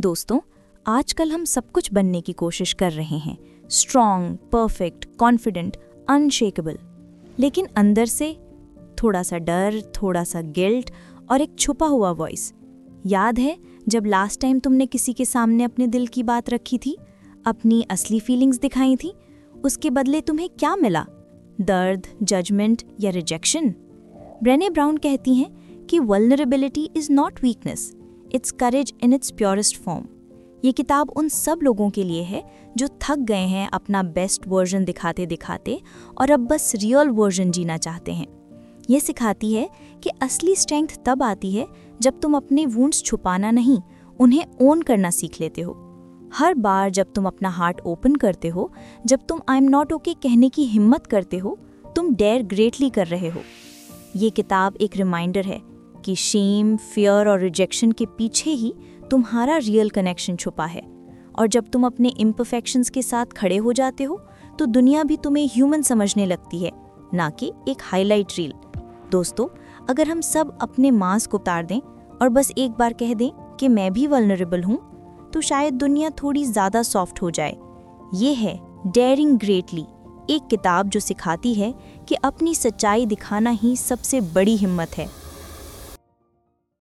दोस्तों, आजकल हम सब कुछ बनने की कोशिश कर रहे हैं। स्ट्रॉन्ग परफेक्ट कॉन्फिडेंट अनशेकेबल लेकिन अंदर से थोड़ा सा डर थोड़ा सा गिल्ट और एक छुपा हुआ वॉइस याद है, जब लास्ट टाइम तुमने किसी के सामने अपने दिल की बात रखी थी? अपनी असली फीलिंग्स दिखाई थी? उसके बदले तुम्हें क्या मिला? दर्द जजमेंट या रिजेक्शन ब्रेने ब्राउन कहती हैं कि vulnerability is not weakness it's courage in its purest form. ये किताब उन सब लोगों के लिए है जो थक गए हैं अपना बेस्ट वर्जन दिखाते दिखाते और अब बस रियल वर्जन जीना चाहते हैं। ये सिखाती है कि असली स्ट्रेंथ तब आती है जब तुम अपने वूंड्स छुपाना नहीं, उन्हें ओन करना सीख लेते हो। हर बार जब तुम अपना हार्ट ओपन करते हो, जब तुम आई एम नॉट ओके कहने की हिम्मत करते हो, तुम डेयर ग्रेटली कर रहे हो। ये किताब एक रिमाइंडर है कि शेम फियर और रिजेक्शन के पीछे ही तुम्हारा रियल कनेक्शन छुपा है। और जब तुम अपने इम्परफेक्शंस के साथ खड़े हो जाते हो तो दुनिया भी तुम्हें ह्यूमन समझने लगती है, ना कि एक हाईलाइट रील दोस्तों, अगर हम सब अपने मांस को उतार दें और बस एक बार कह दें कि मैं भी वलनरेबल हूँ तो शायद दुनिया थोड़ी ज़्यादा सॉफ्ट हो जाए। ये है डेयरिंग ग्रेटली एक किताब जो सिखाती है कि अपनी सच्चाई दिखाना ही सबसे बड़ी हिम्मत है।